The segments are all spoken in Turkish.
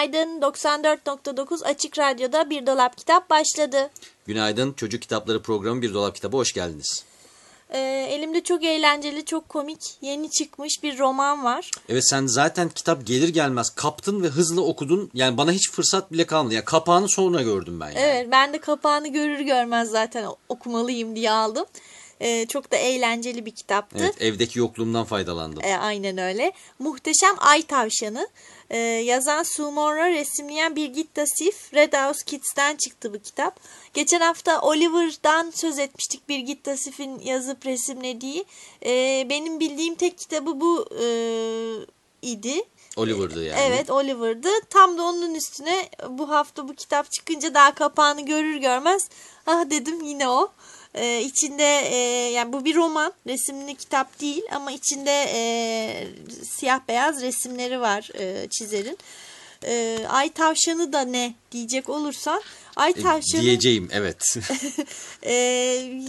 Günaydın 94.9 Açık Radyo'da Bir Dolap Kitap başladı. Günaydın Çocuk Kitapları programı Bir Dolap Kitabı hoş geldiniz. Ee, elimde çok eğlenceli, çok komik, yeni çıkmış bir roman var. Evet sen zaten kitap gelir gelmez kaptın ve hızlı okudun. Yani bana hiç fırsat bile kalmadı. Yani kapağını sonra gördüm ben yani. Evet ben de kapağını görür görmez zaten okumalıyım diye aldım. Ee, çok da eğlenceli bir kitaptı. Evet evdeki yokluğumdan faydalandım. Ee, aynen öyle. Muhteşem Ay Tavşanı. Ee, yazan Sue Monroe, resimleyen Birgit Dasif. Red House Kids'ten çıktı bu kitap. Geçen hafta Oliver'dan söz etmiştik. Birgit Dasif'in yazıp resimlediği. Ee, benim bildiğim tek kitabı bu e, idi. Oliver'dı yani. Evet Oliver'dı. Tam da onun üstüne bu hafta bu kitap çıkınca daha kapağını görür görmez ah dedim yine o. Ee, içinde e, yani bu bir roman resimli kitap değil ama içinde e, siyah beyaz resimleri var e, çizerin. E, Ay tavşanı da ne diyecek olursan Ay E, tavşanı Diyeceğim evet. e,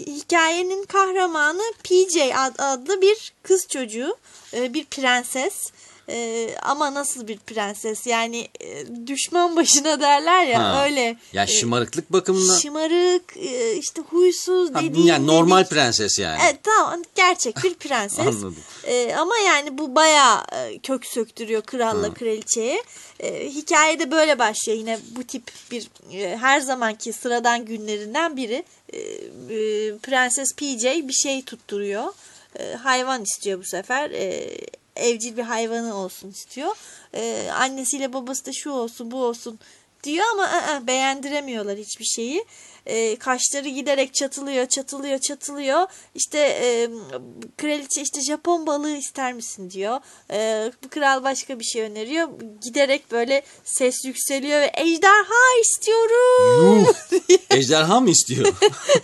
hikayenin kahramanı PJ ad- adlı bir kız çocuğu, e, bir prenses. E, ama nasıl bir prenses? Yani e, düşman başına derler ya Ha. öyle. Ya e, şımarıklık bakımından. şımarık, e, işte huysuz Ha, dediğim. yani normal dedik. prenses yani. Evet tamam gerçek bir prenses. Anladım. Ee, ama yani bu bayağı e, kök söktürüyor kralla kraliçeye. Ee, hikaye de böyle başlıyor yine bu tip bir e, her zamanki sıradan günlerinden biri. Ee, e, Prenses PJ bir şey tutturuyor. Hayvan istiyor bu sefer. Ee, evcil bir hayvanı olsun istiyor. Ee, annesiyle babası da şu olsun bu olsun diyor ama ı-ı, beğendiremiyorlar hiçbir şeyi. E, kaşları giderek çatılıyor, çatılıyor, çatılıyor. İşte e, kraliçe işte Japon balığı ister misin diyor. E, bu kral başka bir şey öneriyor. Giderek böyle ses yükseliyor ve ejderha istiyorum. Ejderha mı istiyor?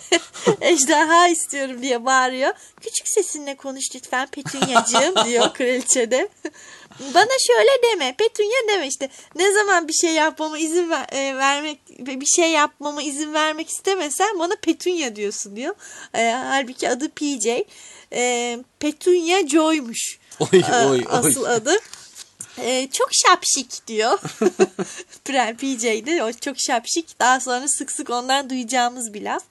ejderha istiyorum diye bağırıyor. Küçük sesinle konuş lütfen Petunyacığım diyor kraliçe de. Bana şöyle deme Petunya deme işte ne zaman bir şey yapmama izin ver, e, vermek bir şey yapmama izin vermek istemesen bana Petunya diyorsun diyor. E, halbuki adı PJ. E, Petunya Joy'muş. Oy oy oy. asıl adı. E, çok şapşik diyor. PJ'de o çok şapşik. Daha sonra sık sık ondan duyacağımız bir laf.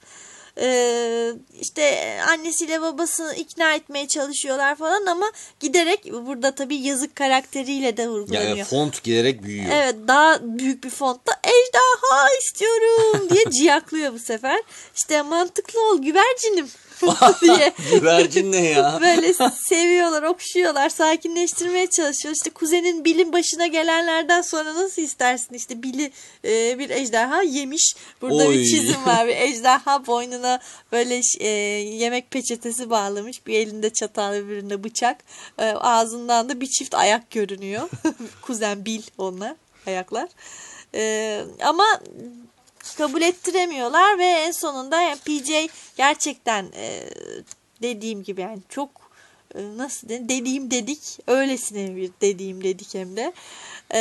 Ee, işte annesiyle babasını ikna etmeye çalışıyorlar falan ama giderek burada tabii yazık karakteriyle de vurgulanıyor. Yani font giderek büyüyor. Evet daha büyük bir fontta ejderha istiyorum diye ciyaklıyor bu sefer. İşte mantıklı ol güvercinim diye Güvercin ne ya? böyle seviyorlar, okşuyorlar, sakinleştirmeye çalışıyor. İşte kuzenin Bill'in başına gelenlerden sonra nasıl istersin? İşte Bill'i e, bir ejderha yemiş. Burada Oy. bir çizim var. Bir ejderha boynuna böyle e, yemek peçetesi bağlamış. Bir elinde çatal, öbüründe bıçak. E, ağzından da bir çift ayak görünüyor. Kuzen Bill onlar ayaklar. E, ama kabul ettiremiyorlar ve en sonunda yani PJ gerçekten e, dediğim gibi yani çok e, nasıl diyeyim dediğim dedik öylesine bir dediğim dedik hem de. E,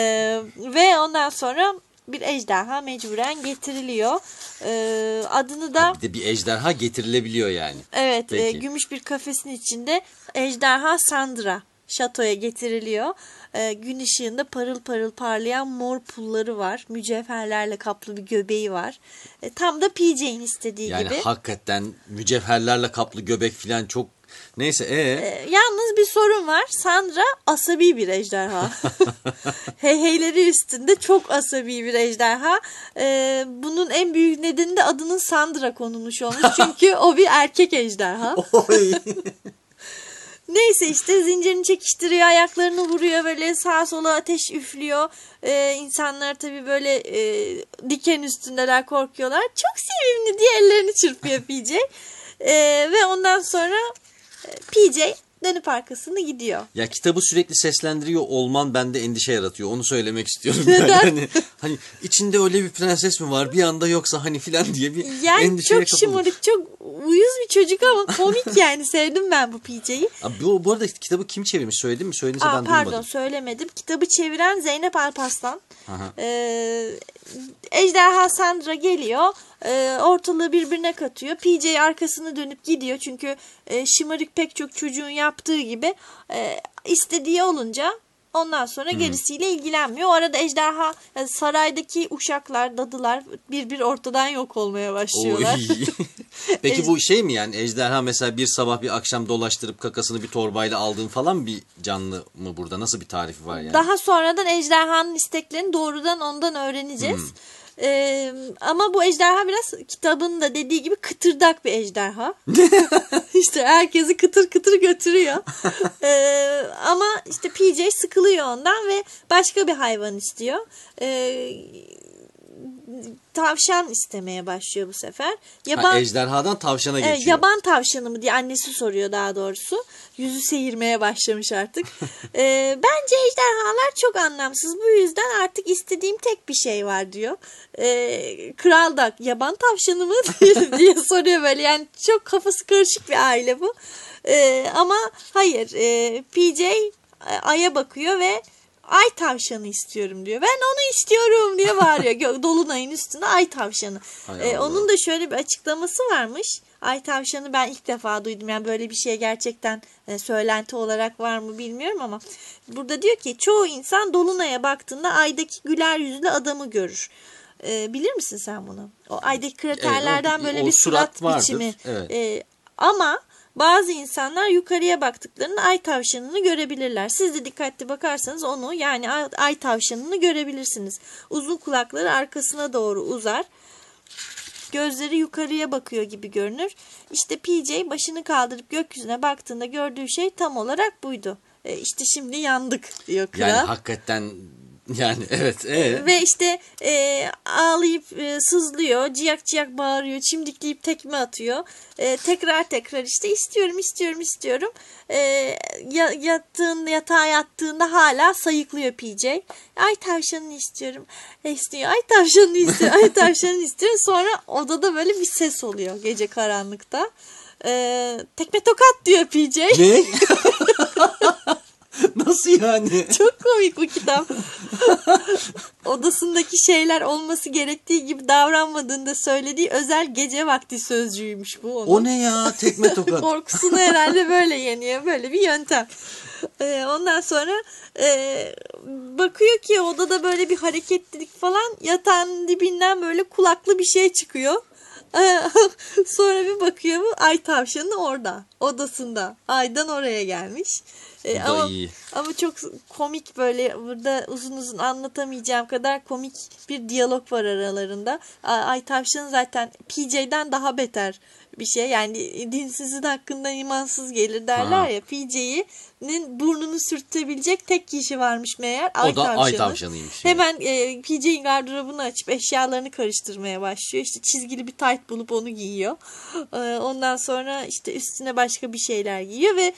ve ondan sonra bir ejderha mecburen getiriliyor. E, adını da Bir de bir ejderha getirilebiliyor yani. Evet, e, gümüş bir kafesin içinde ejderha Sandra şatoya getiriliyor. E, gün ışığında parıl parıl parlayan mor pulları var. Mücevherlerle kaplı bir göbeği var. E, tam da PJ'in istediği Yani gibi. hakikaten mücevherlerle kaplı göbek falan çok neyse e E, yalnız bir sorun var. Sandra asabi bir ejderha. Heyheyleri üstünde çok asabi bir ejderha. E, bunun en büyük nedeni de adının Sandra konulmuş olmuş. Çünkü o bir erkek ejderha. Neyse işte zincirini çekiştiriyor, ayaklarını vuruyor böyle sağa sola ateş üflüyor. Ee, insanlar tabii böyle e, diken üstündeler korkuyorlar. Çok sevimli diye ellerini çırpıyor PJ. Ee, ve ondan sonra e, PJ dönüp arkasını gidiyor. Ya kitabı sürekli seslendiriyor olman bende endişe yaratıyor. Onu söylemek istiyorum. Neden? Yani hani, hani içinde öyle bir prenses mi var bir anda yoksa hani filan diye bir Yani endişeye çok şımarık, çok uyuz bir çocuk ama komik yani. Sevdim ben bu PJ'yi. Bu, bu arada kitabı kim çevirmiş söyledin mi? Söylediyse Aa, ben pardon duymadım. söylemedim. Kitabı çeviren Zeynep Alparslan. Aha. Ee, Ejderha Sandra geliyor. Ee, ortalığı birbirine katıyor. PJ arkasını dönüp gidiyor. Çünkü e, şımarık pek çok çocuğun yaptığı gibi e, istediği olunca ondan sonra gerisiyle ilgilenmiyor. O arada ejderha yani saraydaki uşaklar, dadılar bir bir ortadan yok olmaya başlıyorlar. Peki bu şey mi yani ejderha mesela bir sabah bir akşam dolaştırıp kakasını bir torbayla aldığın falan bir canlı mı burada? Nasıl bir tarifi var yani? Daha sonradan ejderhanın isteklerini doğrudan ondan öğreneceğiz. Ee, ama bu ejderha biraz kitabın da dediği gibi kıtırdak bir ejderha. işte herkesi kıtır kıtır götürüyor. Ee, ama işte PJ sıkılıyor ondan ve başka bir hayvan istiyor. Ee, tavşan istemeye başlıyor bu sefer. Yaban Ha, ejderhadan tavşana geçiyor. Evet, yaban tavşanı mı diye annesi soruyor daha doğrusu. Yüzü seyirmeye başlamış artık. Ee, bence ejderhalar çok anlamsız. Bu yüzden artık istediğim tek bir şey var diyor. Ee, kral da yaban tavşanı mı diye soruyor böyle. Yani çok kafası karışık bir aile bu. Ee, ama hayır e, PJ e, Ay'a bakıyor ve ay tavşanı istiyorum diyor. Ben onu istiyorum diye bağırıyor. Dolunay'ın üstünde ay tavşanı. Ee, Allah. onun da şöyle bir açıklaması varmış. Ay tavşanı ben ilk defa duydum. Yani böyle bir şey gerçekten e, söylenti olarak var mı bilmiyorum ama burada diyor ki çoğu insan dolunaya baktığında aydaki güler yüzlü adamı görür. Ee, bilir misin sen bunu? O aydaki kraterlerden Evet, o- böyle o bir surat surat, vardır. biçimi. Evet. Ee, ama bazı insanlar yukarıya baktıklarında ay tavşanını görebilirler. Siz de dikkatli bakarsanız onu yani ay, tavşanını görebilirsiniz. Uzun kulakları arkasına doğru uzar. Gözleri yukarıya bakıyor gibi görünür. İşte PJ başını kaldırıp gökyüzüne baktığında gördüğü şey tam olarak buydu. E, işte şimdi yandık diyor kral. Yani hakikaten yani evet. ee? Ve işte e, ağlayıp e, sızlıyor, ciyak ciyak bağırıyor, çimdikleyip tekme atıyor. E, tekrar tekrar işte istiyorum, istiyorum, istiyorum. E, ya, yattığında, yatağa yattığında hala sayıklıyor PJ. Ay tavşanını istiyorum. E, istiyor, ay tavşanını istiyor, ay tavşanını istiyor. Sonra odada böyle bir ses oluyor gece karanlıkta. E, tekme tokat diyor PJ. Ne? Nasıl yani? Çok komik bu kitap. Odasındaki şeyler olması gerektiği gibi davranmadığında söylediği özel gece vakti sözcüğüymüş bu onun. O ne ya? Tekme tokat. Korkusunu herhalde böyle yeniyor. Böyle bir yöntem. Ee, ondan sonra e, bakıyor ki odada böyle bir hareketlilik falan yatağın dibinden böyle kulaklı bir şey çıkıyor. Ee, sonra bir bakıyor bu ay tavşanı orada odasında aydan oraya gelmiş. Ee, da ama, iyi. ama çok komik böyle burada uzun uzun anlatamayacağım kadar komik bir diyalog var aralarında. Ay tavşan zaten PJ'den daha beter bir şey. Yani dinsizin hakkında imansız gelir derler Ha. ya. PJ'nin burnunu sürtebilecek tek kişi varmış meğer. O da ay tavşanıymış. yani. Hemen e, PJ'in gardırobunu açıp eşyalarını karıştırmaya başlıyor. İşte çizgili bir tayt bulup onu giyiyor. E, ondan sonra işte üstüne başka bir şeyler giyiyor ve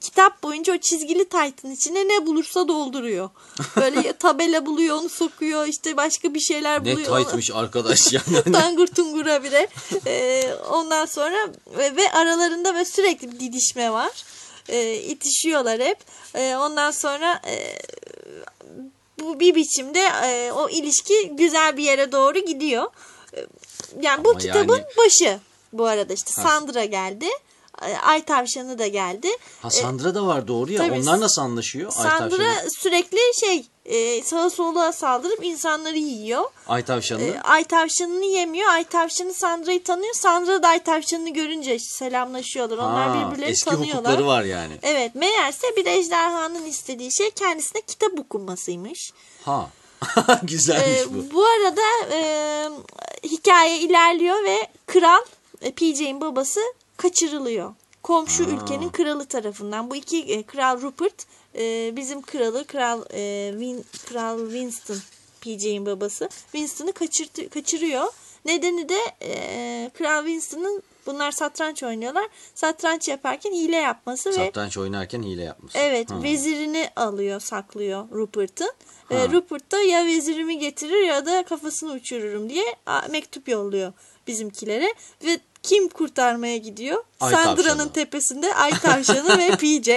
kitap boyunca o çizgili taytın içine ne bulursa dolduruyor. Böyle tabela buluyor onu sokuyor işte başka bir şeyler Ne buluyor. onu- taytmış arkadaş yani. Tangur tungura bile. Ee, ondan sonra ve, ve aralarında ve sürekli bir didişme var. Ee, itişiyorlar hep. Ee, ondan sonra e, bu bir biçimde e, o ilişki güzel bir yere doğru gidiyor. Ee, Yani bu Ama kitabın yani- başı bu arada işte Ha. Sandra geldi. Ee, Ay tavşanı da geldi. Ha Sandra da var doğru ya. tabii. Onlar nasıl anlaşıyor? Ay Sandra tavşanı. sürekli şey e, sağa sola saldırıp insanları yiyor. Ay tavşanı. E, Ay tavşanını yemiyor. Ay tavşanı Sandra'yı tanıyor. Sandra da Ay tavşanını görünce selamlaşıyorlar. Onlar Ha, birbirlerini eski tanıyorlar. hukukları var yani. Evet meğerse bir ejderhanın istediği şey kendisine kitap okumasıymış. Ha. Güzelmiş E, bu. bu arada e, hikaye ilerliyor ve kral e, PJ'in babası kaçırılıyor. Komşu Aa. ülkenin kralı tarafından. Bu iki e, kral Rupert e, bizim kralı kral e, Win, kral Winston PJ'in babası Winston'ı kaçırtı, kaçırıyor. Nedeni de e, kral Winston'ın Bunlar satranç oynuyorlar. Satranç yaparken hile yapması ve Satranç oynarken hile yapmış. Evet Ha. vezirini alıyor saklıyor Rupert'ın. Ee, Rupert da ya vezirimi getirir ya da kafasını uçururum diye mektup yolluyor bizimkilere. Ve kim kurtarmaya gidiyor? Ay Sandra'nın tepesinde Ay Tavşanı ve PJ.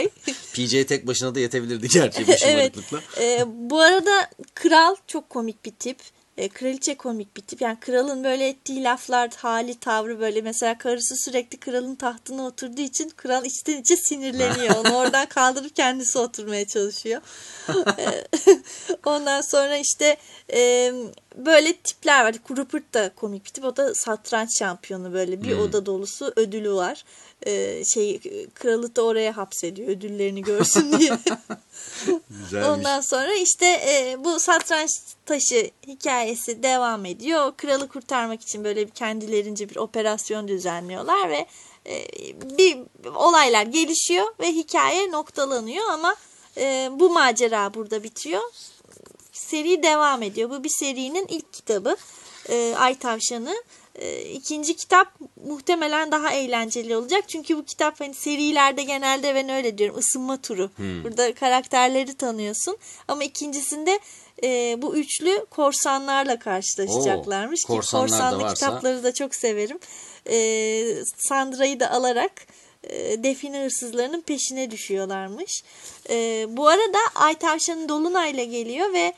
PJ tek başına da yetebilirdi gerçi bu evet. Ee, bu arada kral çok komik bir tip. Ee, kraliçe komik bir tip. Yani kralın böyle ettiği laflar, hali, tavrı böyle. Mesela karısı sürekli kralın tahtına oturduğu için kral içten içe sinirleniyor. Onu oradan kaldırıp kendisi oturmaya çalışıyor. Ee, Ondan sonra işte e, böyle tipler var. Rupert da komik bir tip. O da satranç şampiyonu böyle. Bir oda dolusu ödülü var. Ee, şey kralı da oraya hapsediyor ödüllerini görsün diye. Güzelmiş. Ondan sonra işte e, bu satranç taşı hikayesi devam ediyor. Kralı kurtarmak için böyle bir kendilerince bir operasyon düzenliyorlar ve e, bir olaylar gelişiyor ve hikaye noktalanıyor ama e, bu macera burada bitiyor. Seri devam ediyor. Bu bir serinin ilk kitabı. E, Ay Tavşanı. E, ikinci kitap muhtemelen daha eğlenceli olacak. Çünkü bu kitap hani serilerde genelde ben öyle diyorum ısınma turu. Burada karakterleri tanıyorsun. Ama ikincisinde e, bu üçlü korsanlarla karşılaşacaklarmış. Oo, ki korsanlar da korsanlı varsa- kitapları da çok severim. E, Sandra'yı da alarak e, define hırsızlarının peşine düşüyorlarmış. E, bu arada Ay Tavşan'ın Dolunay'la geliyor ve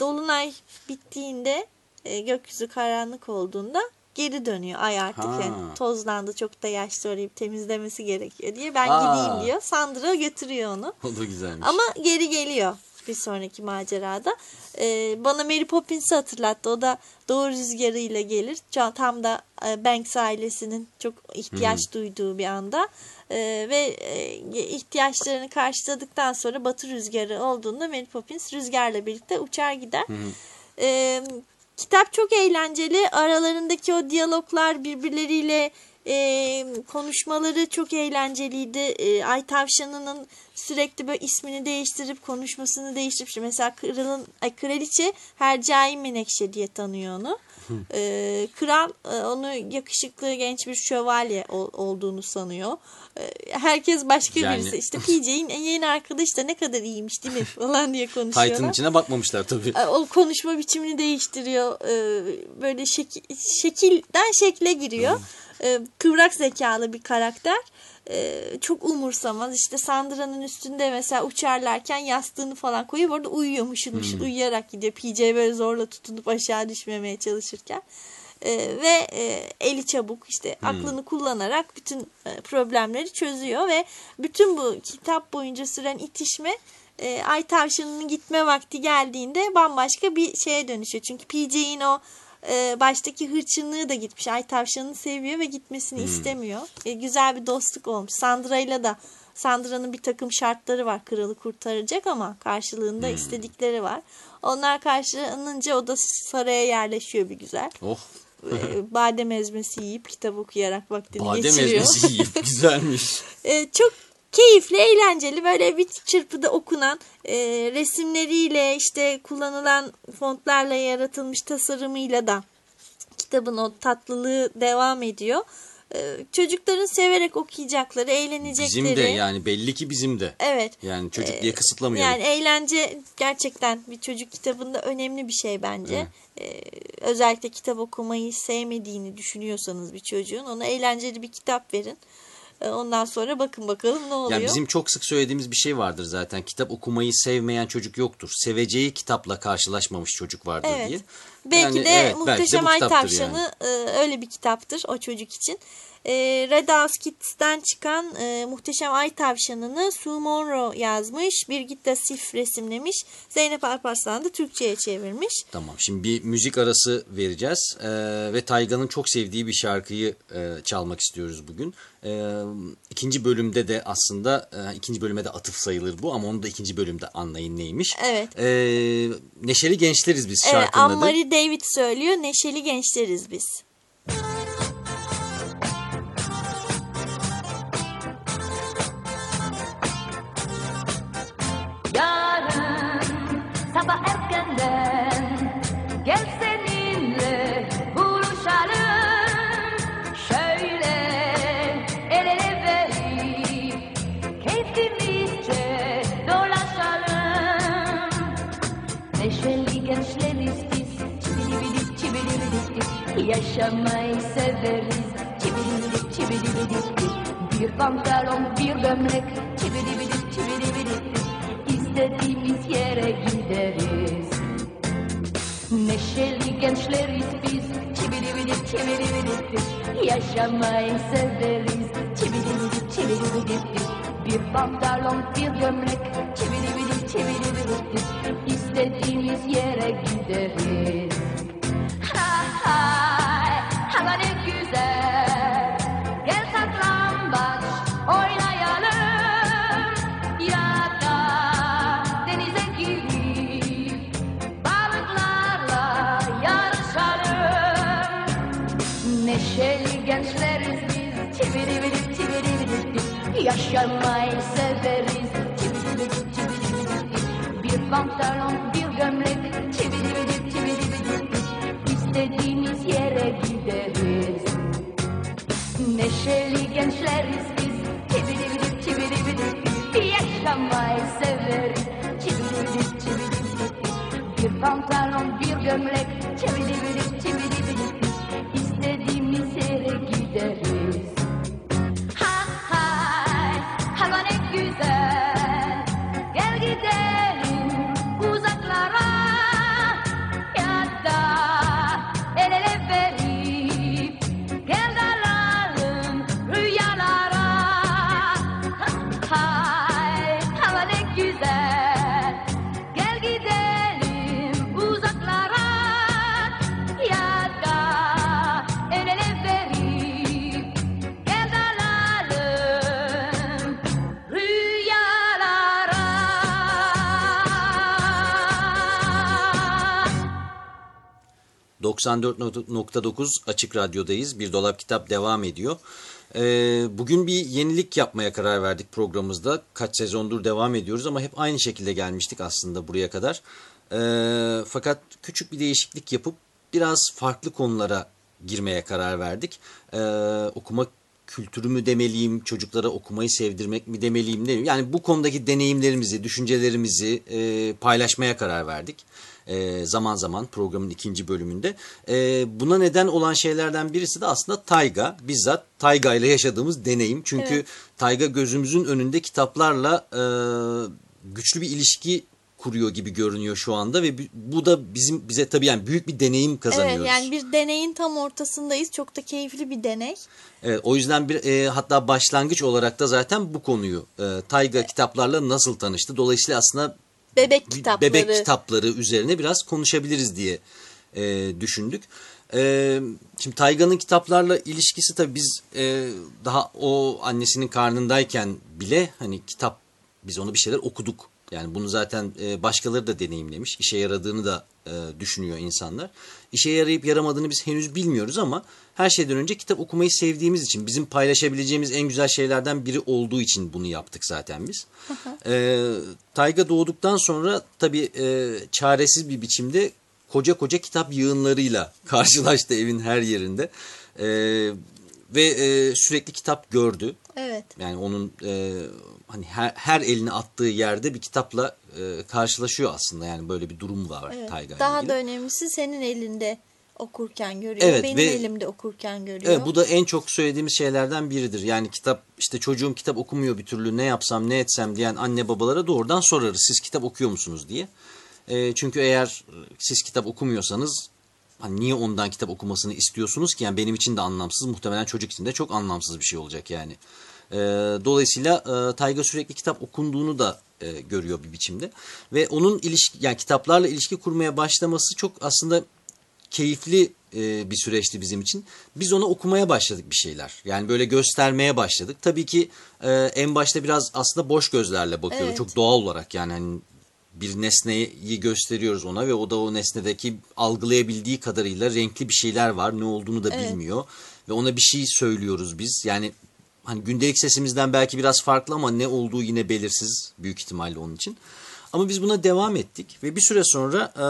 Dolunay bittiğinde e, gökyüzü karanlık olduğunda geri dönüyor ay artık Ha. yani tozlandı çok da yaşlı orayı bir temizlemesi gerekiyor diye ben Aa. gideyim diyor. Sandra götürüyor onu. O da güzelmiş. Ama geri geliyor bir sonraki macerada. Ee, bana Mary Poppins'i hatırlattı. O da Doğu Rüzgarı ile gelir. Tam da e, Banks ailesinin çok ihtiyaç duyduğu bir anda. Ee, ve e, ihtiyaçlarını karşıladıktan sonra Batı Rüzgarı olduğunda Mary Poppins rüzgarla birlikte uçar gider. Ee, kitap çok eğlenceli. Aralarındaki o diyaloglar birbirleriyle e, konuşmaları çok eğlenceliydi. E, Ay Tavşanı'nın sürekli böyle ismini değiştirip konuşmasını değiştirip işte mesela kralın ay, kraliçe Hercai Menekşe diye tanıyor onu. E, kral e, onu yakışıklı genç bir şövalye ol- olduğunu sanıyor. E, herkes başka Yani- birisi. İşte PJ'in yeni arkadaşı da ne kadar iyiymiş değil mi falan diye konuşuyorlar. Titan içine bakmamışlar tabii. E, o konuşma biçimini değiştiriyor. E, Böyle şekil, şekilden şekle giriyor. E, Kıvrak zekalı bir karakter. E, Çok umursamaz. İşte Sandra'nın üstünde mesela uçarlarken yastığını falan koyuyor. Orada uyuyor mışıl mışıl uyuyarak gidiyor. PJ böyle zorla tutunup aşağı düşmemeye çalışırken. E, ve e, eli çabuk işte aklını kullanarak bütün e, problemleri çözüyor ve bütün bu kitap boyunca süren itişme e, Ay Tavşanı'nın gitme vakti geldiğinde bambaşka bir şeye dönüşüyor. Çünkü PJ'in o e, baştaki hırçınlığı da gitmiş. Ay Tavşan'ı seviyor ve gitmesini istemiyor. E, güzel bir dostluk olmuş. Sandra'yla da Sandra'nın bir takım şartları var. Kralı kurtaracak ama karşılığında istedikleri var. Onlar karşılanınca o da saraya yerleşiyor bir güzel. Oh. E, badem ezmesi yiyip kitap okuyarak vaktini Badem geçiriyor. ezmesi yiyip güzelmiş. E, çok keyifli, eğlenceli böyle bir çırpıda okunan e, resimleriyle işte kullanılan fontlarla yaratılmış tasarımıyla da kitabın o tatlılığı devam ediyor. E, çocukların severek okuyacakları, eğlenecekleri. Bizim de yani belli ki bizim de. Evet. Yani çocuk diye kısıtlamayalım. Yani eğlence gerçekten bir çocuk kitabında önemli bir şey bence. Ee, özellikle kitap okumayı sevmediğini düşünüyorsanız bir çocuğun ona eğlenceli bir kitap verin. Ee, ondan sonra bakın bakalım ne oluyor. Yani bizim çok sık söylediğimiz bir şey vardır zaten. Kitap okumayı sevmeyen çocuk yoktur. Seveceği kitapla karşılaşmamış çocuk vardır Evet. diye. Belki Yani de evet, de Muhteşem bu Ay Tavşanı e, öyle bir kitaptır o çocuk için. E, Red House Kids'ten çıkan e, Muhteşem Ay Tavşanı'nı Sue Monroe yazmış. Birgit da Sif resimlemiş. Zeynep Alparslan da Türkçe'ye çevirmiş. Tamam şimdi bir müzik arası vereceğiz ve Tayga'nın çok sevdiği bir şarkıyı e, çalmak istiyoruz bugün. Ee, ikinci bölümde de aslında e, ikinci bölüme de atıf sayılır bu ama onu da ikinci bölümde anlayın neymiş. Evet. Neşeli Gençleriz biz Evet, şarkının adı. David söylüyor. Neşeli gençleriz biz. Pantalon bir gömlek. Çibidibidip çibidibidip istediğimiz yere gideriz. Neşeli gençleriz biz. Çibidibidip çibidibidip Yaşamayı severiz. Çibidibidip çibidibidip Bir pantalon bir gömlek. Çibidibidip çibidibidip İstediğimiz yere gideriz 94.9 Açık Radyo'dayız. Bir Dolap Kitap devam ediyor. Ee, bugün bir yenilik yapmaya karar verdik programımızda. Kaç sezondur devam ediyoruz ama hep aynı şekilde gelmiştik aslında buraya kadar. Ee, fakat küçük bir değişiklik yapıp biraz farklı konulara girmeye karar verdik. Ee, okuma kültürü mü demeliyim, çocuklara okumayı sevdirmek mi demeliyim. Yani bu konudaki deneyimlerimizi, düşüncelerimizi e, paylaşmaya karar verdik. E, zaman zaman programın ikinci bölümünde. E, buna neden olan şeylerden birisi de aslında Tayga. Bizzat Tayga ile yaşadığımız deneyim. Çünkü Evet. Tayga gözümüzün önünde kitaplarla e, güçlü bir ilişki kuruyor gibi görünüyor şu anda ve bu- da bizim bize tabii yani büyük bir deneyim kazanıyoruz. Evet yani bir deneyin tam ortasındayız. Çok da keyifli bir deney. Evet, o yüzden bir e, hatta başlangıç olarak da zaten bu konuyu e, Tayga kitaplarla nasıl tanıştı. Dolayısıyla aslında Bebek kitapları. bebek kitapları üzerine biraz konuşabiliriz diye e, düşündük. E, şimdi Tayga'nın kitaplarla ilişkisi tabii biz e, daha o annesinin karnındayken bile hani kitap biz onu bir şeyler okuduk. Yani bunu zaten e, başkaları da deneyimlemiş. işe yaradığını da e, düşünüyor insanlar. İşe yarayıp yaramadığını biz henüz bilmiyoruz ama her şeyden önce kitap okumayı sevdiğimiz için bizim paylaşabileceğimiz en güzel şeylerden biri olduğu için bunu yaptık zaten biz. e, Tayga doğduktan sonra tabii e, çaresiz bir biçimde koca koca kitap yığınlarıyla karşılaştı evin her yerinde. E, ve e, sürekli kitap gördü. Evet. Yani onun e, hani her, her elini attığı yerde bir kitapla e, karşılaşıyor aslında. Yani böyle bir durum var evet. Tayga'yla Daha ilgili. da önemlisi senin elinde okurken görüyor. Evet, benim ve- elimde okurken görüyor. Evet, bu da en çok söylediğimiz şeylerden biridir. Yani kitap işte çocuğum kitap okumuyor bir türlü ne yapsam ne etsem diyen anne babalara doğrudan sorarız. Siz kitap okuyor musunuz diye. E, çünkü eğer siz kitap okumuyorsanız hani niye ondan kitap okumasını istiyorsunuz ki? Yani benim için de anlamsız muhtemelen çocuk için de çok anlamsız bir şey olacak yani. E, dolayısıyla e, Tayga sürekli kitap okunduğunu da e, görüyor bir biçimde. Ve onun ilişki yani kitaplarla ilişki kurmaya başlaması çok aslında keyifli e, bir süreçti bizim için. Biz ona okumaya başladık bir şeyler. Yani böyle göstermeye başladık. Tabii ki e, en başta biraz aslında boş gözlerle bakıyor. Evet. Çok doğal olarak yani hani bir nesneyi gösteriyoruz ona ve o da o nesnedeki algılayabildiği kadarıyla renkli bir şeyler var. Ne olduğunu da Evet. bilmiyor ve ona bir şey söylüyoruz biz. Yani hani gündelik sesimizden belki biraz farklı ama ne olduğu yine belirsiz büyük ihtimalle onun için. Ama biz buna devam ettik ve bir süre sonra e,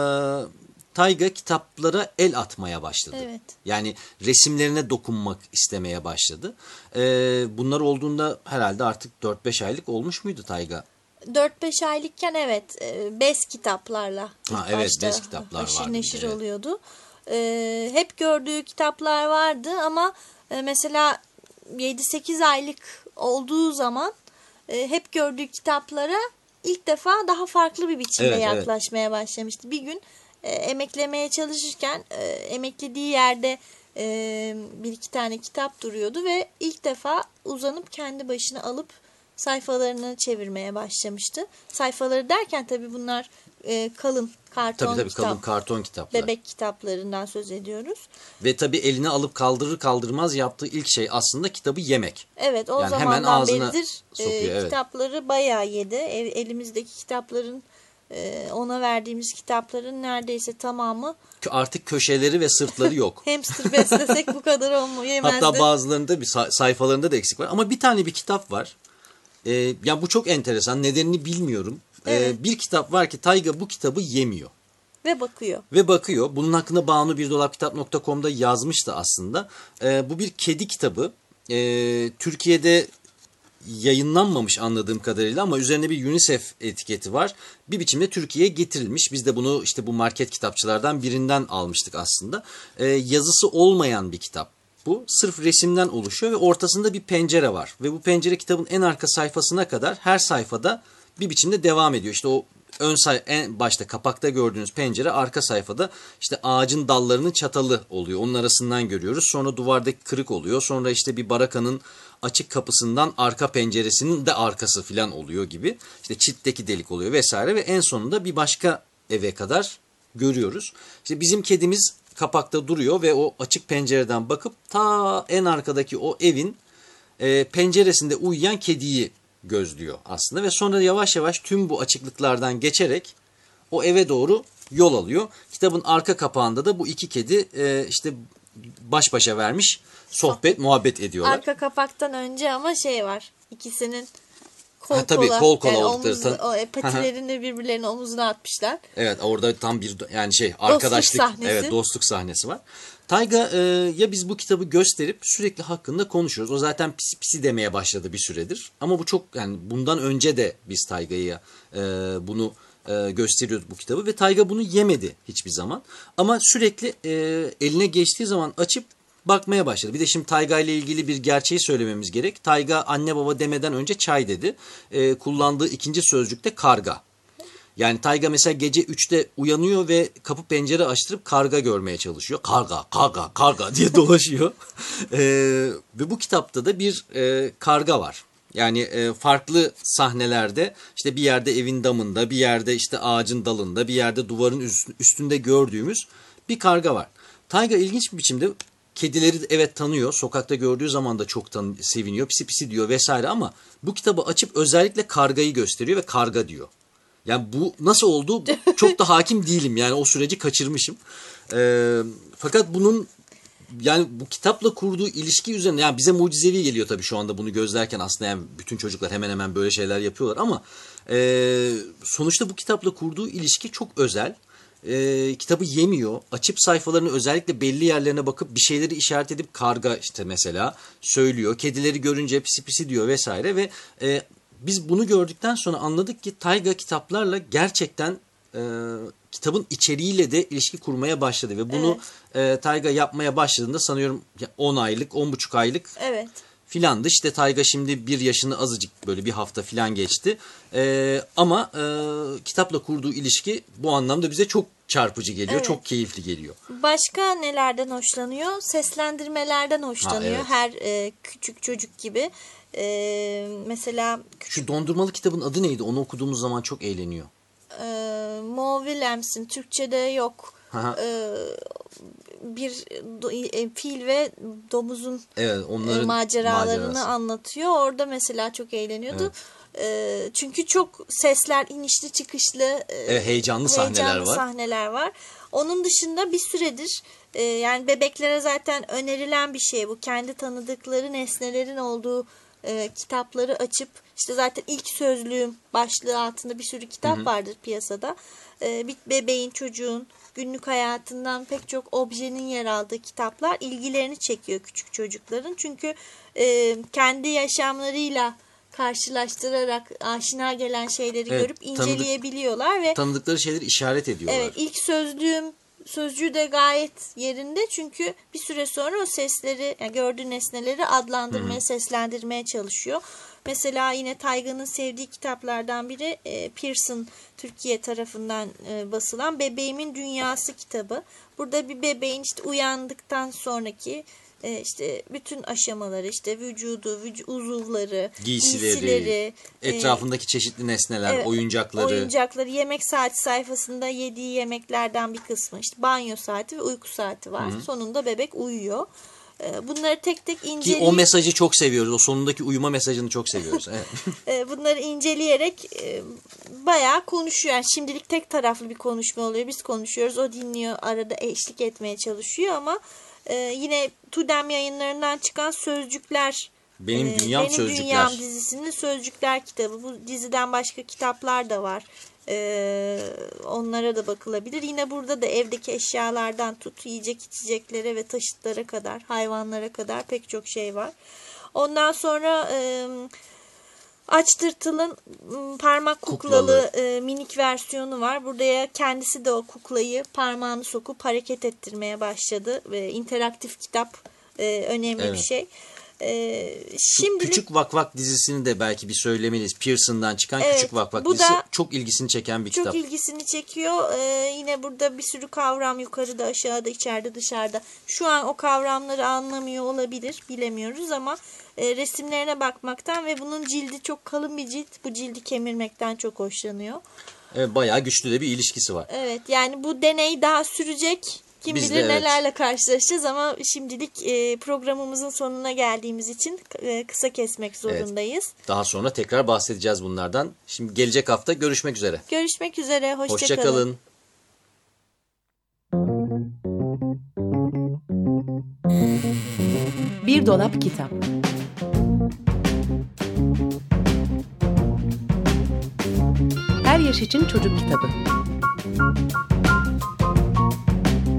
Tayga kitaplara el atmaya başladı. Evet. Yani resimlerine dokunmak istemeye başladı. E, bunlar olduğunda herhalde artık 4-5 aylık olmuş muydu Tayga? 4-5 aylıkken evet e, bez kitaplarla Ha, evet, başta bez kitaplar vardı, neşir evet. oluyordu. e, hep gördüğü kitaplar vardı ama e, mesela 7-8 aylık olduğu zaman e, hep gördüğü kitaplara ilk defa daha farklı bir biçimde Evet, evet. yaklaşmaya başlamıştı. Bir gün e, emeklemeye çalışırken e, emeklediği yerde e, bir iki tane kitap duruyordu ve ilk defa uzanıp kendi başına alıp sayfalarını çevirmeye başlamıştı. Sayfaları derken tabii bunlar e, kalın karton Tabii tabii kitap, kalın karton kitaplar. bebek kitaplarından söz ediyoruz. Ve tabii eline alıp kaldırır kaldırmaz yaptığı ilk şey aslında kitabı yemek. Evet o Yani hemen zamandan ağzına beridir sokuyor, e, evet. kitapları bayağı yedi. Ev- elimizdeki kitapların e, ona verdiğimiz kitapların neredeyse tamamı Artık köşeleri ve sırtları yok. hamster beslesek bu kadar olmuyor. Hatta bazılarında bir say- sayfalarında da eksik var. Ama bir tane bir kitap var. Ee, ya bu çok enteresan. Nedenini bilmiyorum. Ee, Evet. bir kitap var ki Tayga bu kitabı yemiyor. Ve bakıyor. Ve bakıyor. Bunun hakkında banubirdolapkitap.com'da yazmıştı aslında. Ee, bu bir kedi kitabı. Ee, Türkiye'de yayınlanmamış anladığım kadarıyla ama üzerine bir UNICEF etiketi var. Bir biçimde Türkiye'ye getirilmiş. Biz de bunu işte bu market kitapçılardan birinden almıştık aslında. Ee, yazısı olmayan bir kitap bu. Sırf resimden oluşuyor ve ortasında bir pencere var. Ve bu pencere kitabın en arka sayfasına kadar her sayfada bir biçimde devam ediyor. İşte o ön say en başta kapakta gördüğünüz pencere arka sayfada işte ağacın dallarının çatalı oluyor. Onun arasından görüyoruz. Sonra duvardaki kırık oluyor. Sonra işte bir barakanın açık kapısından arka penceresinin de arkası falan oluyor gibi. İşte çitteki delik oluyor vesaire ve en sonunda bir başka eve kadar görüyoruz. İşte bizim kedimiz kapakta duruyor ve o açık pencereden bakıp ta en arkadaki o evin e, penceresinde uyuyan kediyi gözlüyor aslında ve sonra yavaş yavaş tüm bu açıklıklardan geçerek o eve doğru yol alıyor. Kitabın arka kapağında da bu iki kedi e, işte baş başa vermiş sohbet muhabbet ediyorlar. Arka kapaktan önce ama şey var. İkisinin kol Ha, tabii, kola, kol kola yani oldukları omuz- o, patilerini birbirlerinin omuzuna atmışlar. Evet orada tam bir yani şey arkadaşlık sahnesi. evet dostluk sahnesi var. Tayga e, ya biz bu kitabı gösterip sürekli hakkında konuşuyoruz. O zaten pisi pisi demeye başladı bir süredir. Ama bu çok yani bundan önce de biz Tayga'ya e, bunu e, gösteriyoruz bu kitabı ve Tayga bunu yemedi hiçbir zaman. Ama sürekli e, eline geçtiği zaman açıp bakmaya başladı. Bir de şimdi Tayga ile ilgili bir gerçeği söylememiz gerek. Tayga anne baba demeden önce çay dedi. E, kullandığı ikinci sözcükte karga. Yani Tayga mesela gece 3'te uyanıyor ve kapı pencere açtırıp karga görmeye çalışıyor. Karga, karga, karga diye dolaşıyor. Ee, ve bu kitapta da bir e, karga var. Yani e, farklı sahnelerde işte bir yerde evin damında, bir yerde işte ağacın dalında, bir yerde duvarın üst- üstünde gördüğümüz bir karga var. Tayga ilginç bir biçimde kedileri evet tanıyor. Sokakta gördüğü zaman da çok tan seviniyor. Pisi pisi diyor vesaire ama bu kitabı açıp özellikle kargayı gösteriyor ve karga diyor. Yani bu nasıl oldu çok da hakim değilim. Yani o süreci kaçırmışım. Ee, fakat bunun yani bu kitapla kurduğu ilişki üzerine yani bize mucizevi geliyor tabii şu anda bunu gözlerken aslında yani bütün çocuklar hemen hemen böyle şeyler yapıyorlar ama e, sonuçta bu kitapla kurduğu ilişki çok özel. E, kitabı yemiyor. Açıp sayfalarını özellikle belli yerlerine bakıp bir şeyleri işaret edip karga işte mesela söylüyor. Kedileri görünce pisi pisi diyor vesaire ve e, biz bunu gördükten sonra anladık ki Tayga kitaplarla gerçekten e, kitabın içeriğiyle de ilişki kurmaya başladı ve bunu e, Tayga yapmaya başladığında sanıyorum ya 10 aylık 10,5 aylık Evet. filandı. İşte Tayga şimdi bir yaşını azıcık böyle bir hafta filan geçti. E, ama e, kitapla kurduğu ilişki bu anlamda bize çok çarpıcı geliyor, Evet. çok keyifli geliyor. Başka nelerden hoşlanıyor? Seslendirmelerden hoşlanıyor. evet. Her e, küçük çocuk gibi. E, mesela Şu dondurmalı kitabın adı neydi? Onu okuduğumuz zaman çok eğleniyor. e, Mo Williams'in Türkçe'de yok. E, bir do- e, fil ve domuzun Evet, e, onların maceralarını macerası. anlatıyor. Orada mesela çok eğleniyordu. E, çünkü çok sesler inişli çıkışlı e, Evet, heyecanlı sahneler heyecanlı var. sahneler var. Onun dışında bir süredir e, yani bebeklere zaten önerilen bir şey bu. Kendi tanıdıkları nesnelerin olduğu e, kitapları açıp işte zaten ilk sözlüğüm başlığı altında bir sürü kitap vardır piyasada. E, bir bebeğin, çocuğun günlük hayatından pek çok objenin yer aldığı kitaplar ilgilerini çekiyor küçük çocukların. Çünkü e, kendi yaşamlarıyla karşılaştırarak aşina gelen şeyleri Evet, görüp tanıdık- inceleyebiliyorlar ve Tanıdıkları şeyleri işaret ediyorlar. Evet ilk sözlüğüm sözcüğü de gayet yerinde çünkü bir süre sonra o sesleri yani gördüğü nesneleri adlandırmaya, seslendirmeye çalışıyor. Mesela yine Taygan'ın sevdiği kitaplardan biri e, Pearson Türkiye tarafından e, basılan Bebeğimin Dünyası kitabı. Burada bir bebeğin işte uyandıktan sonraki e, işte bütün aşamaları işte vücudu, vüc- uzuvları, Giysileri, giysileri, e, etrafındaki çeşitli nesneler, Evet, oyuncakları. Oyuncakları yemek saati sayfasında yediği yemeklerden bir kısmı işte banyo saati ve uyku saati var. Sonunda bebek uyuyor. Ee, Bunları tek tek Ki inceleyip o mesajı çok seviyoruz. O sonundaki uyuma mesajını çok seviyoruz. Evet. e, bunları inceleyerek e, bayağı konuşuyor. Yani şimdilik tek taraflı bir konuşma oluyor. Biz konuşuyoruz. O dinliyor. Arada eşlik etmeye çalışıyor ama e, yine Tudem yayınlarından çıkan sözcükler Benim e, Dünyam Benim Sözcükler. Dünyam dizisinin sözcükler kitabı. Bu diziden başka kitaplar da var. Ee, onlara da bakılabilir. Yine burada da evdeki eşyalardan tut, yiyecek içeceklere ve taşıtlara kadar, hayvanlara kadar pek çok şey var. Ondan sonra e, Aç Tırtıl'ın m, parmak kuklalı, e, minik versiyonu var. Burada ya kendisi de o kuklayı parmağını sokup hareket ettirmeye başladı. Ve interaktif kitap e, önemli bir Evet. E, şimdilik Küçük Vak Vak dizisini de belki bir söylemeliyiz. Pearson'dan çıkan Evet, Küçük Vak Vak dizisi da çok ilgisini çeken bir çok kitap. ilgisini çekiyor. Ee, yine burada bir sürü kavram yukarıda, aşağıda, içeride, dışarıda. Şu an o kavramları anlamıyor olabilir, bilemiyoruz ama e, resimlerine bakmaktan ve bunun cildi çok kalın bir cilt. Bu cildi kemirmekten çok hoşlanıyor. Evet, bayağı güçlü de bir ilişkisi var. Evet, yani bu deney daha sürecek. Kim Biz de bilir evet. nelerle karşılaşacağız ama şimdilik e, programımızın sonuna geldiğimiz için e, kısa kesmek zorundayız. Daha sonra tekrar bahsedeceğiz bunlardan. Şimdi gelecek hafta görüşmek üzere. Görüşmek üzere, hoşça, Hoşça kalın. kalın. Bir dolap kitap. Her yaş için çocuk kitabı.